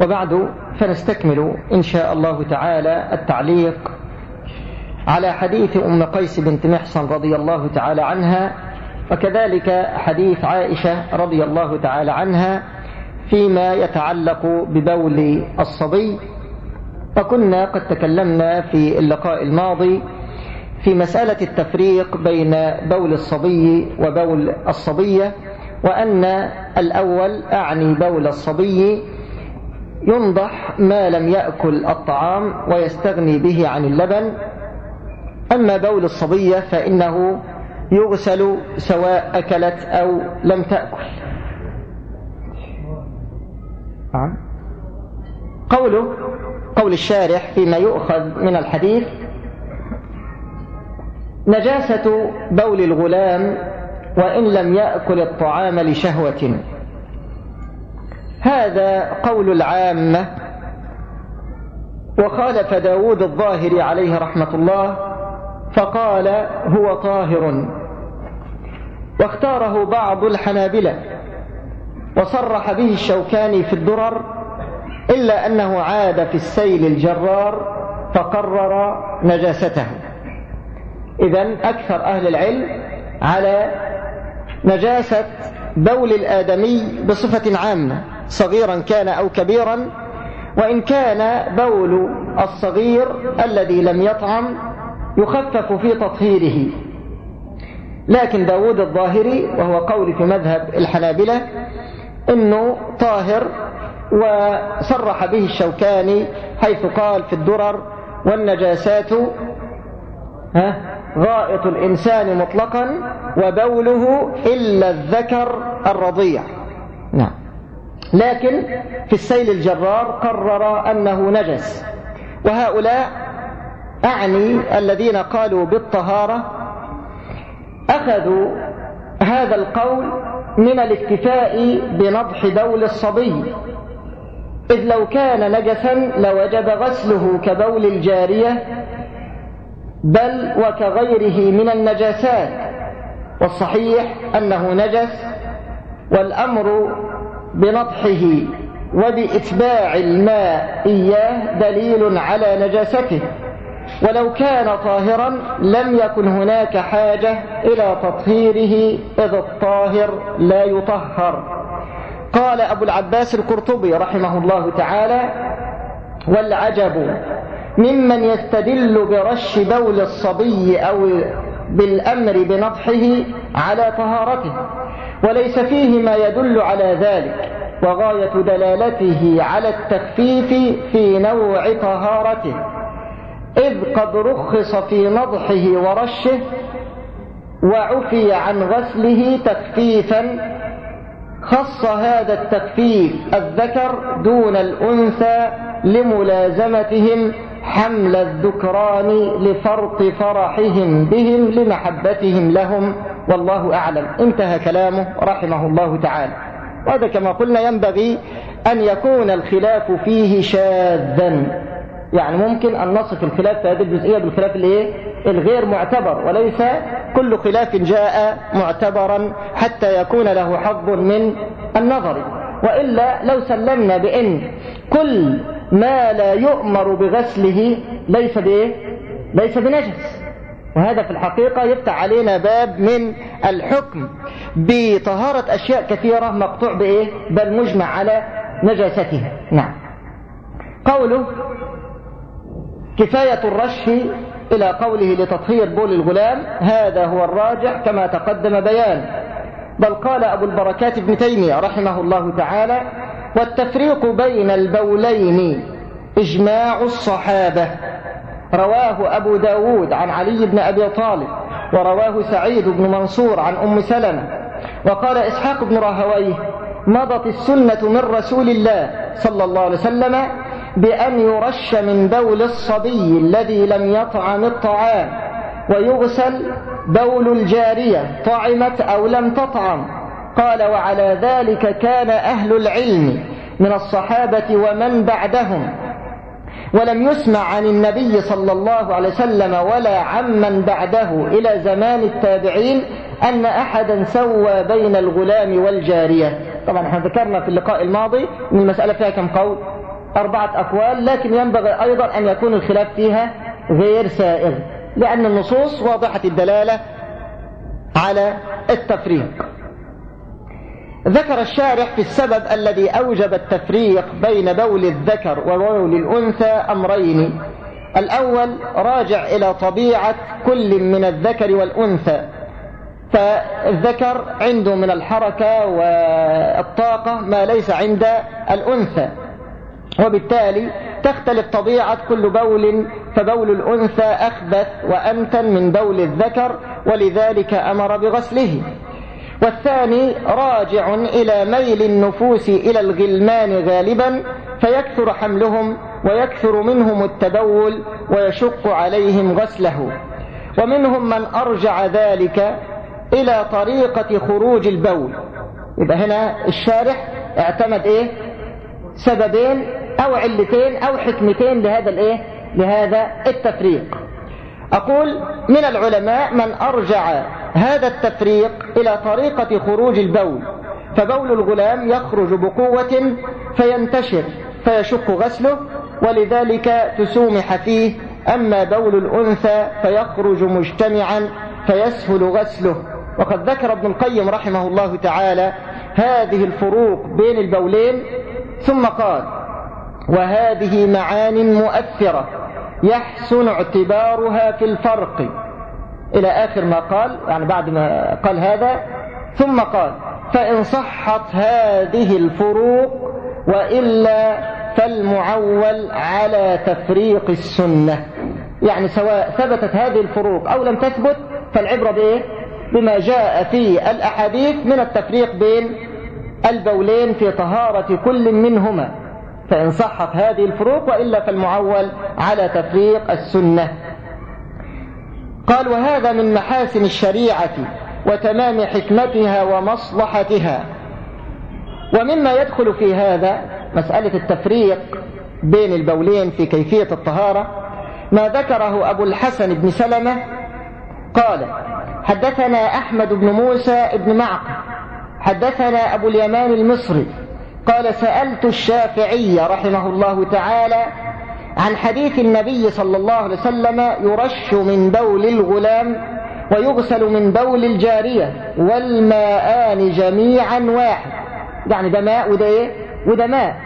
وبعد فنستكمل إن شاء الله تعالى التعليق على حديث أم قيس بنت محصن رضي الله تعالى عنها وكذلك حديث عائشة رضي الله تعالى عنها فيما يتعلق ببول الصبي. وكنا قد تكلمنا في اللقاء الماضي في مسألة التفريق بين بول الصبي وبول الصبية وأن الأول أعني بول الصبي ينضح ما لم يأكل الطعام ويستغني به عن اللبن. أما بول الصبية فإنه يغسل سواء أكلت أو لم تأكل. نعم. قوله قول الشارح فيما يؤخذ من الحديث نجاسة بول الغلام وإن لم يأكل الطعام لشهوة. هذا قول العامة. وخالف داود الظاهر عليه رحمة الله فقال هو طاهر. واختاره بعض الحنابلة. وصرح به الشوكاني في الدرر إلا أنه عاد في السيل الجرار فقرر نجاسته. إذا أكثر أهل العلم على نجاسة بول الآدمي بصفة عامة. صغيرا كان أو كبيرا وإن كان بول الصغير الذي لم يطعم يخفف في تطهيره. لكن داود الظاهري وهو قول في مذهب الحنابلة إنه طاهر وصرح به الشوكاني حيث قال في الدرر والنجاسات غائط الإنسان مطلقا وبوله إلا الذكر الرضيع. لكن في السيل الجرار قرر أنه نجس. وهؤلاء أعني الذين قالوا بالطهارة أخذوا هذا القول من الاكتفاء بنضح بول الصبي. إذ لو كان نجسا لوجب غسله كبول الجارية بل وكغيره من النجاسات. والصحيح أنه نجس والأمر بنضحه وبإتباع الماء إياه دليل على نجاسته. ولو كان طاهرا لم يكن هناك حاجة إلى تطهيره إذ الطاهر لا يطهر. قال أبو العباس القرطبي رحمه الله تعالى والعجب ممن يستدل برش بول الصبي أو بالأمر بنضحه على طهارته. وليس فيه ما يدل على ذلك. وغاية دلالته على التخفيف في نوع طهارته. إذ قد رخص في نضحه ورشه وعفي عن غسله تخفيفا خص هذا التخفيف الذكر دون الأنثى لملازمتهم حمل الذكران لفرط فرحهم بهم لمحبتهم لهم. والله أعلم. انتهى كلامه رحمه الله تعالى. وهذا كما قلنا ينبغي أن يكون الخلاف فيه شاذا. يعني ممكن أن نصف الخلاف في هذه الجزئية بالخلاف الايه الغير معتبر وليس كل خلاف جاء معتبرا حتى يكون له حظ من النظر. وإلا لو سلمنا بأن كل ما لا يؤمر بغسله ليس بايه ليس بنجس. وهذا في الحقيقة يفتح علينا باب من الحكم بطهارة أشياء كثيرة مقطوع بإيه؟ بل مجمع على نجاستها. نعم. قوله كفاية الرش إلى قوله لتطهير بول الغلام هذا هو الراجح كما تقدم بيان. بل قال أبو البركات ابن تيمية رحمه الله تعالى والتفريق بين البولين إجماع الصحابة. رواه أبو داود عن علي بن أبي طالب ورواه سعيد بن منصور عن أم سلمة وقال إسحاق بن راهويه مضت السنة من رسول الله صلى الله عليه وسلم بأن يرش من بول الصبي الذي لم يطعم الطعام ويغسل بول الجارية طعمت أو لم تطعم. قال وعلى ذلك كان أهل العلم من الصحابة ومن بعدهم. ولم يسمع عن النبي صلى الله عليه وسلم ولا عمن بعده إلى زمان التابعين أن أحدا سوى بين الغلام والجارية. طبعا إحنا ذكرنا في اللقاء الماضي أن المسألة فيها كم قول؟ أربعة أقوال لكن ينبغي أيضا أن يكون الخلاف فيها غير سائغ لأن النصوص واضحة الدلالة على التفريق. ذكر الشارح في السبب الذي أوجب التفريق بين بول الذكر وبول الأنثى أمرين. الأول راجع إلى طبيعة كل من الذكر والأنثى. فالذكر عنده من الحركة والطاقة ما ليس عند الأنثى. وبالتالي تختلف طبيعة كل بول فبول الأنثى أخبث وأمتن من بول الذكر ولذلك أمر بغسله. والثاني راجع إلى ميل النفوس إلى الغلمان غالبا فيكثر حملهم ويكثر منهم التبول ويشق عليهم غسله. ومنهم من أرجع ذلك إلى طريقة خروج البول. يبقى هنا الشارح اعتمد إيه؟ سببين أو علتين أو حكمتين لهذا الإيه؟ لهذا التفريق. أقول من العلماء من أرجع هذا التفريق إلى طريقة خروج البول. فبول الغلام يخرج بقوة فينتشر فيشق غسله ولذلك تسومح فيه. أما بول الأنثى فيخرج مجتمعا فيسهل غسله. وقد ذكر ابن القيم رحمه الله تعالى هذه الفروق بين البولين ثم قال وهذه معان مؤثرة يحسن اعتبارها في الفرق. إلى آخر ما قال يعني بعد ما قال هذا ثم قال فإن صحت هذه الفروق وإلا فالمعول على تفريق السنة. يعني سواء ثبتت هذه الفروق أو لم تثبت فالعبرة بإيه؟ بما جاء في الأحاديث من التفريق بين البولين في طهارة كل منهما. فإن صحت هذه الفروق وإلا فالمعول على تفريق السنة. قال وهذا من محاسن الشريعة وتمام حكمتها ومصلحتها. ومما يدخل في هذا مسألة التفريق بين البولين في كيفية الطهارة. ما ذكره أبو الحسن بن سلمة قال حدثنا أحمد بن موسى بن معقل حدثنا أبو اليمان المصري قال سألت الشافعي رحمه الله تعالى عن حديث النبي صلى الله عليه وسلم يرش من بول الغلام ويغسل من بول الجارية والماءان جميعا واحد. يعني ده ماء وده إيه؟ وده ماء.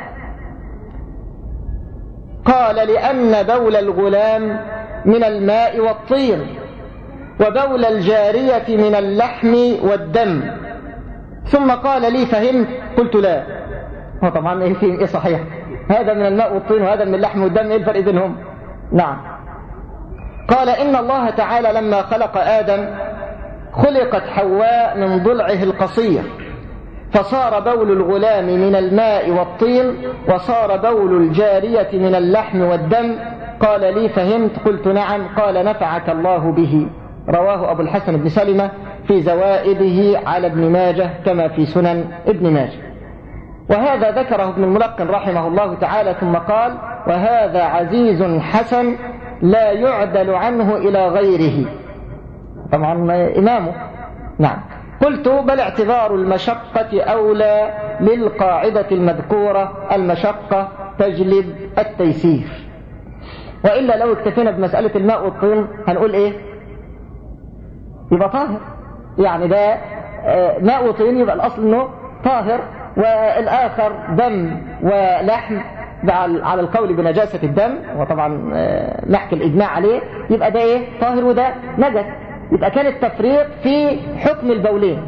قال لأن بول الغلام من الماء والطين وبول الجارية من اللحم والدم. ثم قال لي فهمت؟ قلت لا. هو طبعا إيه إيه صحيح؟ هذا من الماء والطين وهذا من اللحم والدم إيه الفرق بينهم؟ نعم. قال إن الله تعالى لما خلق آدم خلقت حواء من ضلعه القصير فصار بول الغلام من الماء والطين وصار بول الجارية من اللحم والدم. قال لي فهمت؟ قلت نعم. قال نفعك الله به. رواه أبو الحسن بن سلمة في زوائده على ابن ماجه كما في سنن ابن ماجه. وهذا ذكره ابن الملقن رحمه الله تعالى ثم قال وهذا عزيز حسن لا يعدل عنه إلى غيره. طبعا إمامه. نعم. قلت بل اعتبار المشقة أولى للقاعدة المذكورة المشقة تجلب التيسير. وإلا لو اكتفينا بمسألة الماء والطين هنقول إيه؟ يبقى طاهر. يعني ده آه، ماء وطين يبقى الأصل أنه طاهر. والآخر دم ولحم على القول بنجاسة الدم وطبعا آه، نحكي الإجماع عليه يبقى ده إيه؟ طاهر وده نجس. يبقى كان التفريق في حكم البولين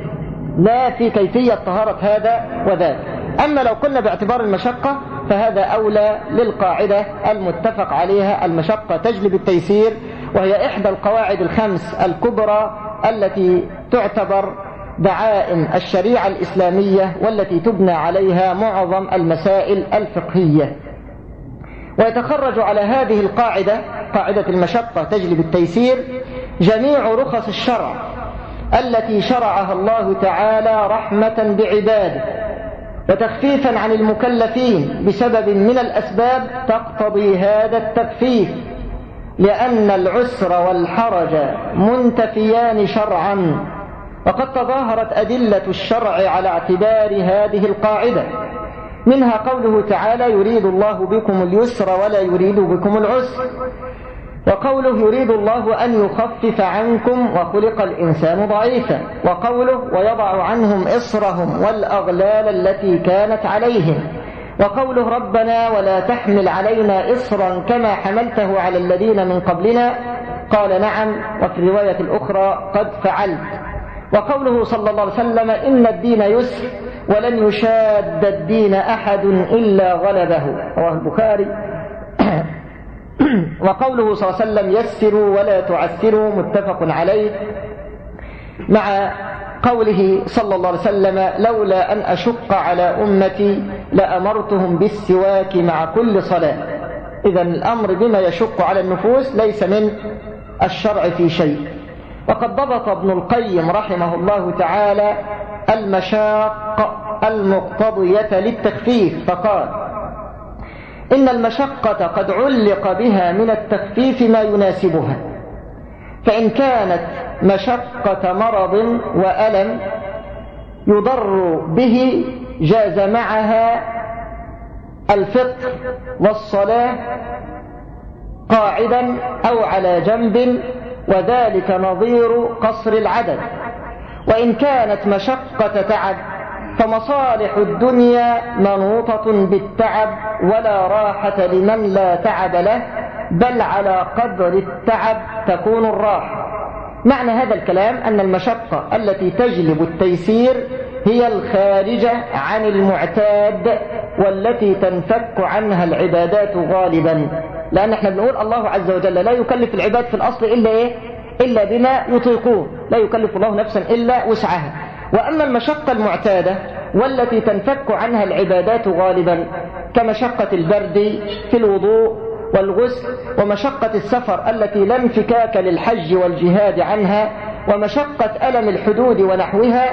لا في كيفية طهارة هذا وذاك. أما لو قلنا باعتبار المشقة فهذا أولى للقاعدة المتفق عليها المشقة تجلب التيسير وهي إحدى القواعد الخمس الكبرى التي تعتبر دعائم الشريعة الإسلامية والتي تبنى عليها معظم المسائل الفقهية. ويتخرج على هذه القاعدة قاعدة المشقة تجلب التيسير جميع رخص الشرع التي شرعها الله تعالى رحمة بعباده وتخفيفا عن المكلفين بسبب من الأسباب تقتضي هذا التخفيف لأن العسر والحرج منتفيان شرعا. وقد تظاهرت أدلة الشرع على اعتبار هذه القاعدة. منها قوله تعالى يريد الله بكم اليسر ولا يريد بكم العسر وقوله يريد الله أن يخفف عنكم وخلق الإنسان ضعيفا وقوله ويضع عنهم إصرهم والأغلال التي كانت عليهم وقوله ربنا ولا تحمل علينا إصرا كما حملته على الذين من قبلنا قال نعم وفي الرواية الأخرى قد فعلت وقوله صلى الله عليه وسلم إن الدين يسر ولن يشاد الدين أحد إلا غلبه. رواه البخاري. وقوله صلى الله عليه وسلم يسروا ولا تعسروا متفق عليه. مع قوله صلى الله عليه وسلم لولا أن أشق على أمتي لأمرتهم بالسواك مع كل صلاة. إذا الأمر بما يشق على النفوس ليس من الشرع في شيء. وقد ضبط ابن القيم رحمه الله تعالى المشاق المقتضية للتخفيف فقال إن المشقة قد علق بها من التخفيف ما يناسبها فإن كانت مشقة مرض وألم يضر به جاز معها الفطر والصلاة قاعدا أو على جنب وذلك نظير قصر العدد. وإن كانت مشقة تعب فمصالح الدنيا منوطة بالتعب ولا راحة لمن لا تعب له بل على قدر التعب تكون الراحة. معنى هذا الكلام أن المشقة التي تجلب التيسير هي الخارجة عن المعتاد والتي تنفك عنها العبادات غالبا. لأن إحنا بنقول الله عز وجل لا يكلف العباد في الأصل إلا إيه؟ إلا بما يطيقون. لا يكلف الله نفسا إلا وسعها. وأما المشقة المعتادة والتي تنفك عنها العبادات غالبا كمشقة البرد في الوضوء والغسل ومشقة السفر التي لا انفكاك للحج والجهاد عنها ومشقة ألم الحدود ونحوها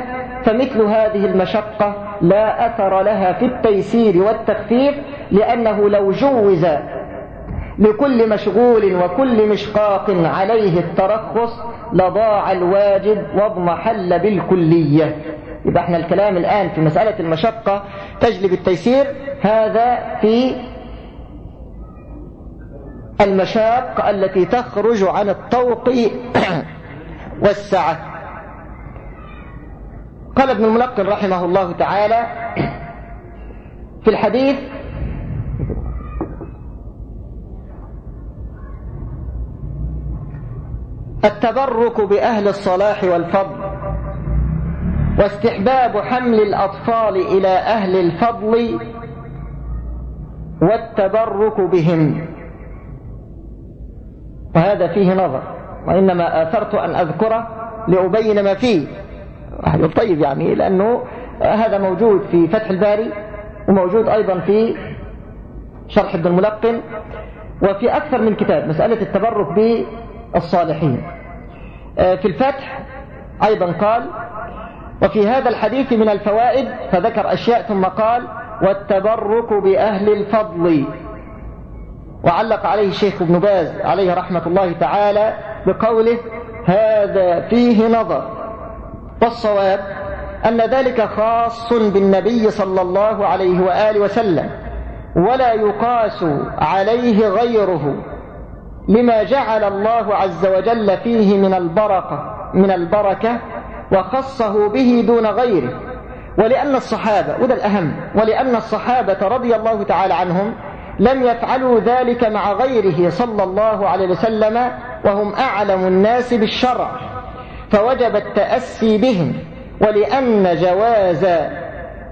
فمثل هذه المشقة لا أثر لها في التيسير والتخفيف لأنه لو جوز لكل مشغول وكل مشقاق عليه الترخص لضاع الواجب واضمحل بالكلية. يبقى إحنا الكلام الآن في مسألة المشقة تجلب التيسير. هذا في المشاق التي تخرج عن الطوق والسعة. قال ابن الملقن رحمه الله تعالى في الحديث التبرك بأهل الصلاح والفضل واستحباب حمل الأطفال إلى أهل الفضل والتبرك بهم. وهذا فيه نظر وإنما آثرت أن أذكره لأبين ما فيه. طيب يعني لأنه هذا موجود في فتح الباري وموجود أيضا في شرح ابن الملقن وفي أكثر من كتاب مسألة التبرك بالصالحين. في الفتح أيضا قال وفي هذا الحديث من الفوائد فذكر أشياء ثم قال والتبرك بأهل الفضل. وعلق عليه الشيخ ابن باز عليه رحمة الله تعالى بقوله هذا فيه نظر. والصواب أن ذلك خاص بالنبي صلى الله عليه وآله وسلم ولا يقاس عليه غيره. لما جعل الله عز وجل فيه من البركة من البركة وخصه به دون غيره. ولأن الصحابة وده الأهم ولأن الصحابة رضي الله تعالى عنهم لم يفعلوا ذلك مع غيره صلى الله عليه وسلم وهم أعلم الناس بالشرع. فوجب التأسي بهم ولأن جواز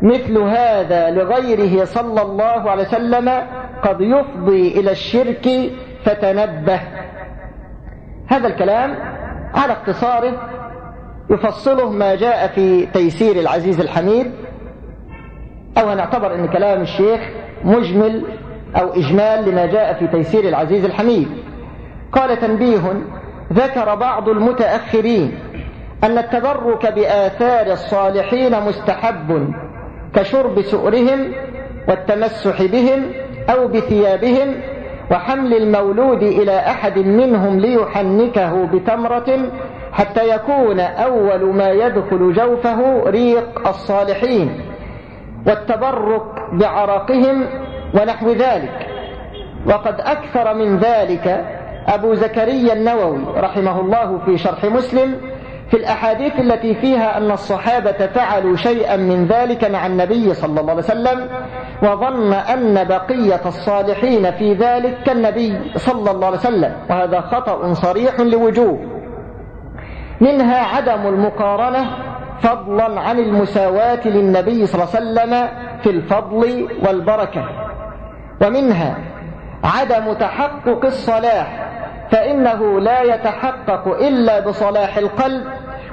مثل هذا لغيره صلى الله عليه وسلم قد يفضي إلى الشرك فتنبه هذا الكلام على اختصاره يفصله ما جاء في تيسير العزيز الحميد أو نعتبر أن كلام الشيخ مجمل أو إجمال لما جاء في تيسير العزيز الحميد. قال تنبيه ذكر بعض المتأخرين أن التبرك بآثار الصالحين مستحب كشرب سؤرهم والتمسح بهم أو بثيابهم وحمل المولود إلى أحد منهم ليحنكه بتمرة حتى يكون أول ما يدخل جوفه ريق الصالحين والتبرك بعرقهم ونحو ذلك. وقد أكثر من ذلك أبو زكريا النووي رحمه الله في شرح مسلم في الأحاديث التي فيها أن الصحابة فعلوا شيئا من ذلك مع النبي صلى الله عليه وسلم وظن أن بقية الصالحين في ذلك كالنبي صلى الله عليه وسلم وهذا خطأ صريح لوجوه. منها عدم المقارنة فضلا عن المساواة للنبي صلى الله عليه وسلم في الفضل والبركة. ومنها عدم تحقق الصلاح فإنه لا يتحقق إلا بصلاح القلب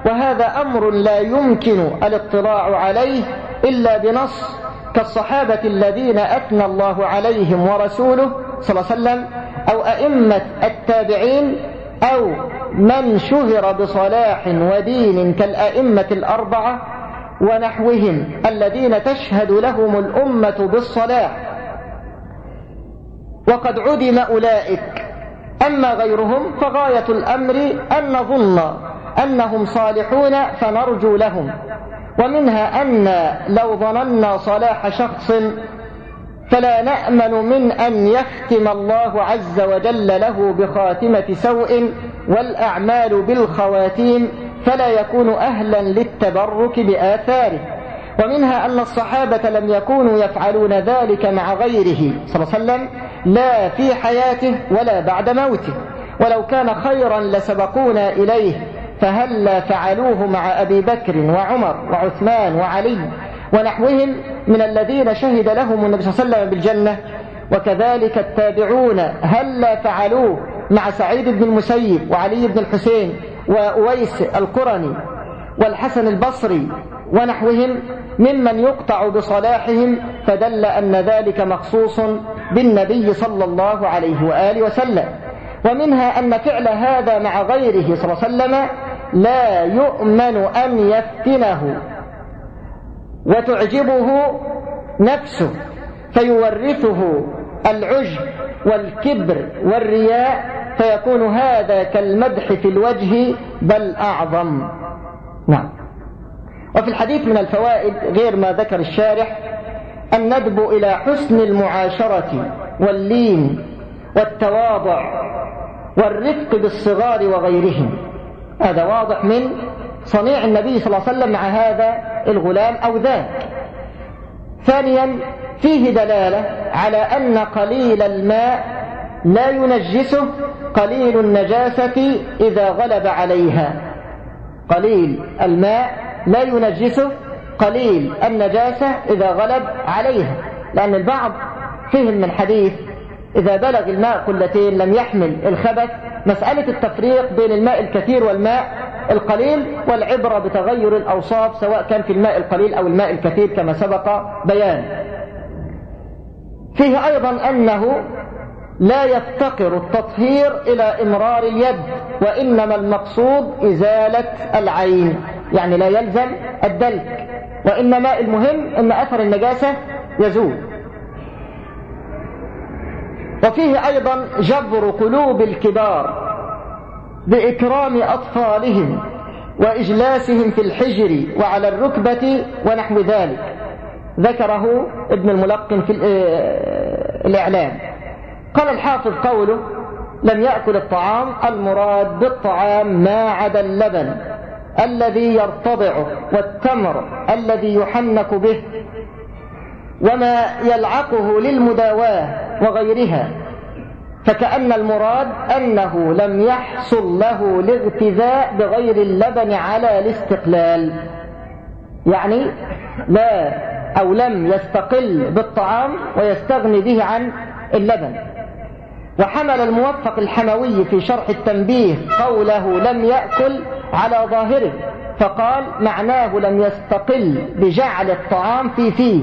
وهذا أمر لا يمكن الاطلاع عليه إلا بنص كالصحابة الذين أثنى الله عليهم ورسوله صلى الله عليه وسلم أو أئمة التابعين أو من شهر بصلاح ودين كالأئمة الأربعة ونحوهم الذين تشهد لهم الأمة بالصلاح. وقد عدم أولئك أما غيرهم فغاية الأمر أن نظن أنهم صالحون فنرجو لهم. ومنها أن لو ظننا صلاح شخص فلا نأمن من أن يختم الله عز وجل له بخاتمة سوء والأعمال بالخواتيم فلا يكون أهلا للتبرك بآثاره. ومنها أن الصحابة لم يكونوا يفعلون ذلك مع غيره. صلى الله عليه وسلم لا في حياته ولا بعد موته. ولو كان خيرا لسبقونا إليه فهلا فعلوه مع أبي بكر وعمر وعثمان وعلي ونحوهم من الذين شهد لهم النبي صلى الله عليه وسلم بالجنة. وكذلك التابعون هلا فعلوه مع سعيد بن المسيب وعلي بن الحسين وأويس القرني والحسن البصري ونحوهم ممن يقطع بصلاحهم فدل أن ذلك مخصوص بالنبي صلى الله عليه وآله وسلم. ومنها أن فعل هذا مع غيره صلى الله عليه وسلم لا يؤمن أن يفتنه. وتعجبه نفسه فيورثه العجب والكبر والرياء فيكون هذا كالمدح في الوجه بل أعظم. نعم. وفي الحديث من الفوائد غير ما ذكر الشارح الندب إلى حسن المعاشرة واللين والتواضع والرفق بالصغار وغيرهم. هذا واضح من صنيع النبي صلى الله عليه وسلم مع هذا الغلام أو ذاك. ثانيا فيه دلالة على أن قليل الماء لا ينجسه قليل النجاسة إذا غلب عليها. قليل الماء لا ينجسه قليل النجاسة إذا غلب عليها لأن البعض فهم من حديث إذا بلغ الماء قلتين لم يحمل الخبث مسألة التفريق بين الماء الكثير والماء القليل والعبرة بتغير الأوصاف سواء كان في الماء القليل أو الماء الكثير كما سبق بيان. فيه أيضا أنه لا يفتقر التطهير إلى إمرار اليد وإنما المقصود إزالة العين يعني لا يلزم الدلك. وإنما المهم أن أثر النجاسة يزول. وفيه أيضا جبر قلوب الكبار بإكرام أطفالهم وإجلاسهم في الحجر وعلى الركبة ونحو ذلك. ذكره ابن الملقن في الإعلام. قال الحافظ قوله لم يأكل الطعام المراد بالطعام ما عدا اللبن الذي يرتضعه والتمر الذي يحنك به وما يلعقه للمداواة وغيرها فكأن المراد أنه لم يحصل له الاغتذاء بغير اللبن على الاستقلال. يعني لا أو لم يستقل بالطعام ويستغني به عن اللبن. وحمل الموفق الحموي في شرح التنبيه قوله لم يأكل على ظاهره فقال معناه لم يستقل بجعل الطعام في فيه.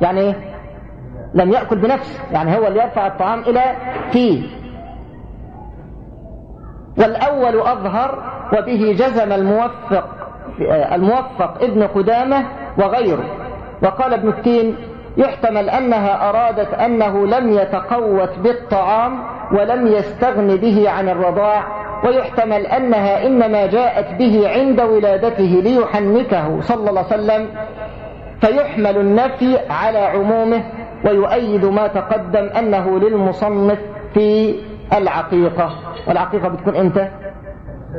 يعني إيه؟ لم يأكل بنفسه يعني هو اللي يرفع الطعام إلى فيه. والأول أظهر وبه جزم الموفق الموفق ابن قدامة وغيره. وقال ابن التين يحتمل أنها أرادت أنه لم يتقوت بالطعام ولم يستغن به عن الرضاع ويحتمل أنها إنما جاءت به عند ولادته ليحنكه صلى الله عليه وسلم فيحمل النفي على عمومه ويؤيد ما تقدم أنه للمصنف في العقيقة. والعقيقة بتكون إمتى؟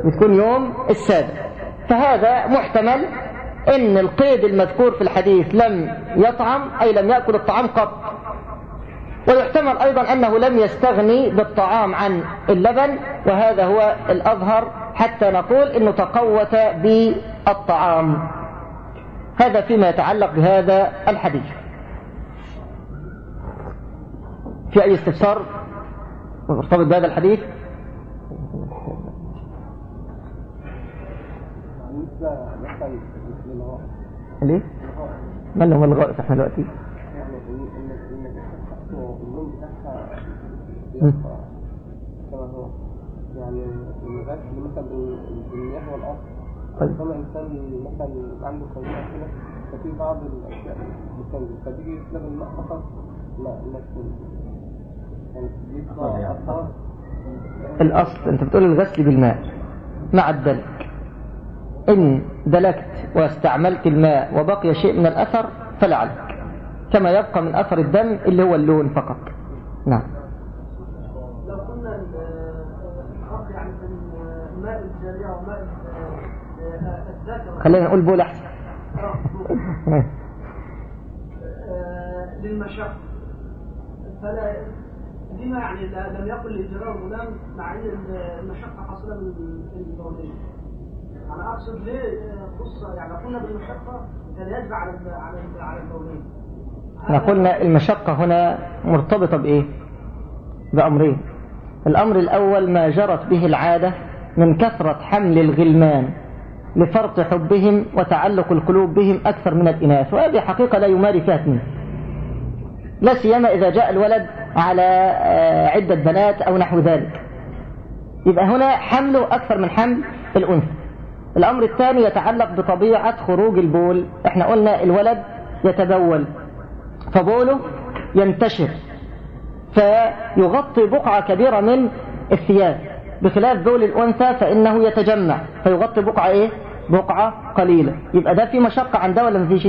بتكون يوم السابع فهذا محتمل إن القيد المذكور في الحديث لم يطعم أي لم يأكل الطعام قط. ويحتمل أيضا أنه لم يستغني بالطعام عن اللبن وهذا هو الأظهر حتى نقول إنه تقوت بالطعام. هذا فيما يتعلق بهذا الحديث. في أي استفسار مرتبط بهذا الحديث؟ ليه؟ من هم الغائط إحنا دلوقتي؟ يعني الغسل مثلا بالمياه طيب. الانسان مثلا عنده كده ففي بعض الاشياء بتنزل فتيجي الماء فقط لا لا يعني الأصل أنت بتقول الغسل بالماء مع الدلك إن دلكت واستعملت الماء وبقي شيء من الأثر فلا عليك كما يبقى من أثر الدم اللي هو اللون فقط. نعم. لو قلنا الفرق يعني ماء الجارية وماء الذكر خلينا نقول بول أحسن. آه، للمشقة فلا لما يعني لم يقل لإجراء الغلام مع أن المشقة حاصلة من البولين. أنا أقصد ليه؟ قصة يعني قلنا بالمشقة كان يجب على على على البولين إحنا قلنا المشقة هنا مرتبطة بإيه؟ بأمرين. الأمر الأول ما جرت به العادة من كثرة حمل الغلمان لفرط حبهم وتعلق القلوب بهم أكثر من الإناث وهذه حقيقة لا يماري فيها اثنين. لا سيما إذا جاء الولد على آه، عدة بنات أو نحو ذلك. يبقى هنا حمله أكثر من حمل الأنثى. الأمر الثاني يتعلق بطبيعة خروج البول. إحنا قلنا الولد يتبول فبوله ينتشر فيغطي بقعة كبيرة من الثياب. بخلاف بول الأنثى فإنه يتجمع. فيغطي بقعة إيه؟ بقعة قليلة. يبقى ده في مشقة عن ده ولا مفيش؟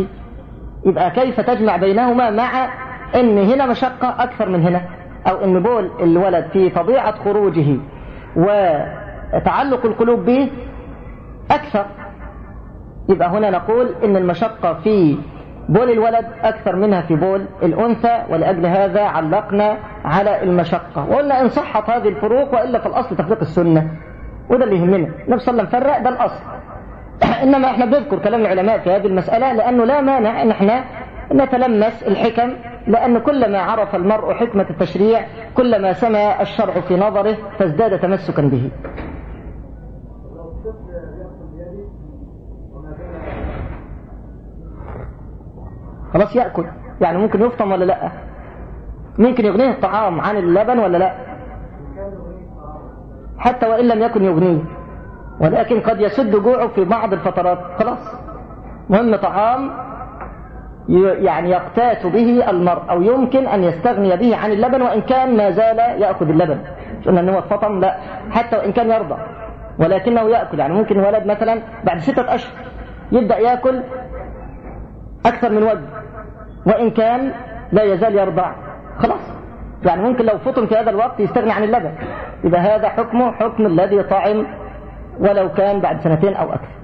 يبقى كيف تجمع بينهما مع إن هنا مشقة أكثر من هنا؟ أو إن بول الولد في طبيعة خروجه وتعلق القلوب به أكثر. يبقى هنا نقول إن المشقة في بول الولد أكثر منها في بول الأنثى ولأجل هذا علقنا على المشقة. وقلنا إن صحت هذه الفروق وإلا في الاصل تفريق السنة. وده اللي يهمنا. النبي صلى الله فرق ده الأصل. إنما إحنا بنذكر كلام العلماء في هذه المسألة لأنه لا مانع إن إحنا نتلمس الحكم لأن كلما عرف المرء حكمة التشريع كلما سمى الشرع في نظره فازداد تمسكا به. خلاص يأكل. يعني ممكن يفطم ولا لا؟ ممكن يغنيه الطعام عن اللبن ولا لا؟ حتى وإن لم يكن يغنيه. ولكن قد يسد جوعه في بعض الفترات. خلاص. مهم طعام يعني يقتات به المرء أو يمكن أن يستغني به عن اللبن وإن كان ما زال يأخذ اللبن. مش أنه هو اتفطم لا. حتى وإن كان يرضى. ولكنه يأكل. يعني ممكن ولد مثلا بعد ستة أشهر يبدأ يأكل أكثر من وجه وإن كان لا يزال يرضع. خلاص. يعني ممكن لو فطن في هذا الوقت يستغني عن اللبن. يبقى هذا حكمه حكم الذي طعم ولو كان بعد سنتين أو أكثر.